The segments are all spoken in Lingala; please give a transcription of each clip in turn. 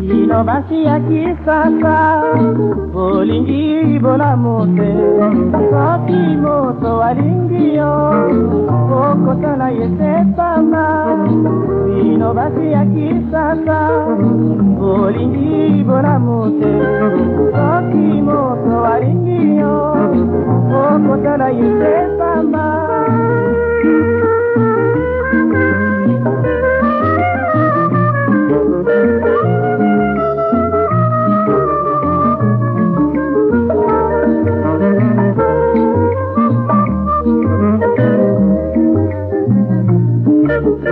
bino basiaki sasa bolingi bolamu te soki moto alingi yo okotala ye sepama bino basiaki sasa bolingi bolamu te soki moto alingi yo okotala ye sepama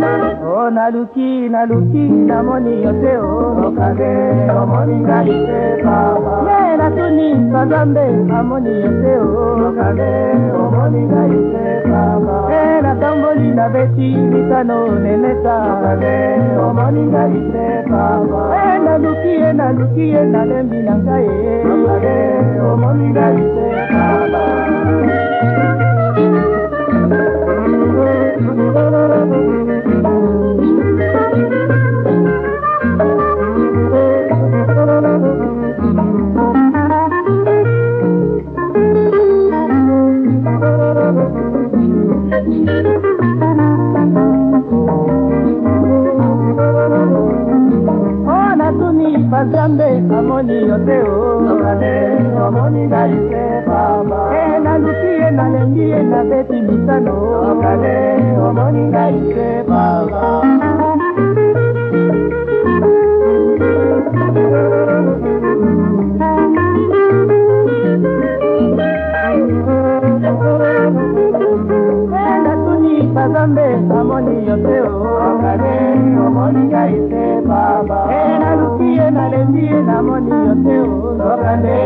o oh, naluki naluki namoni yo te oh, okange omoni ngai te papa ye natuni bazambe amoni yo te oh, okange omoni ngai te papa e natamboli nabeti mitano neneta okange omoni ngai te papa e naluki ye naluki ye nalembi na ngai eh. okange omoni ngai te papa たモニよ手をそらで重にがいてばばえなぬぎえなべちみさのそらで重にがいてばば Zambe, amoni yote o, amoni harmonia teu. Só pra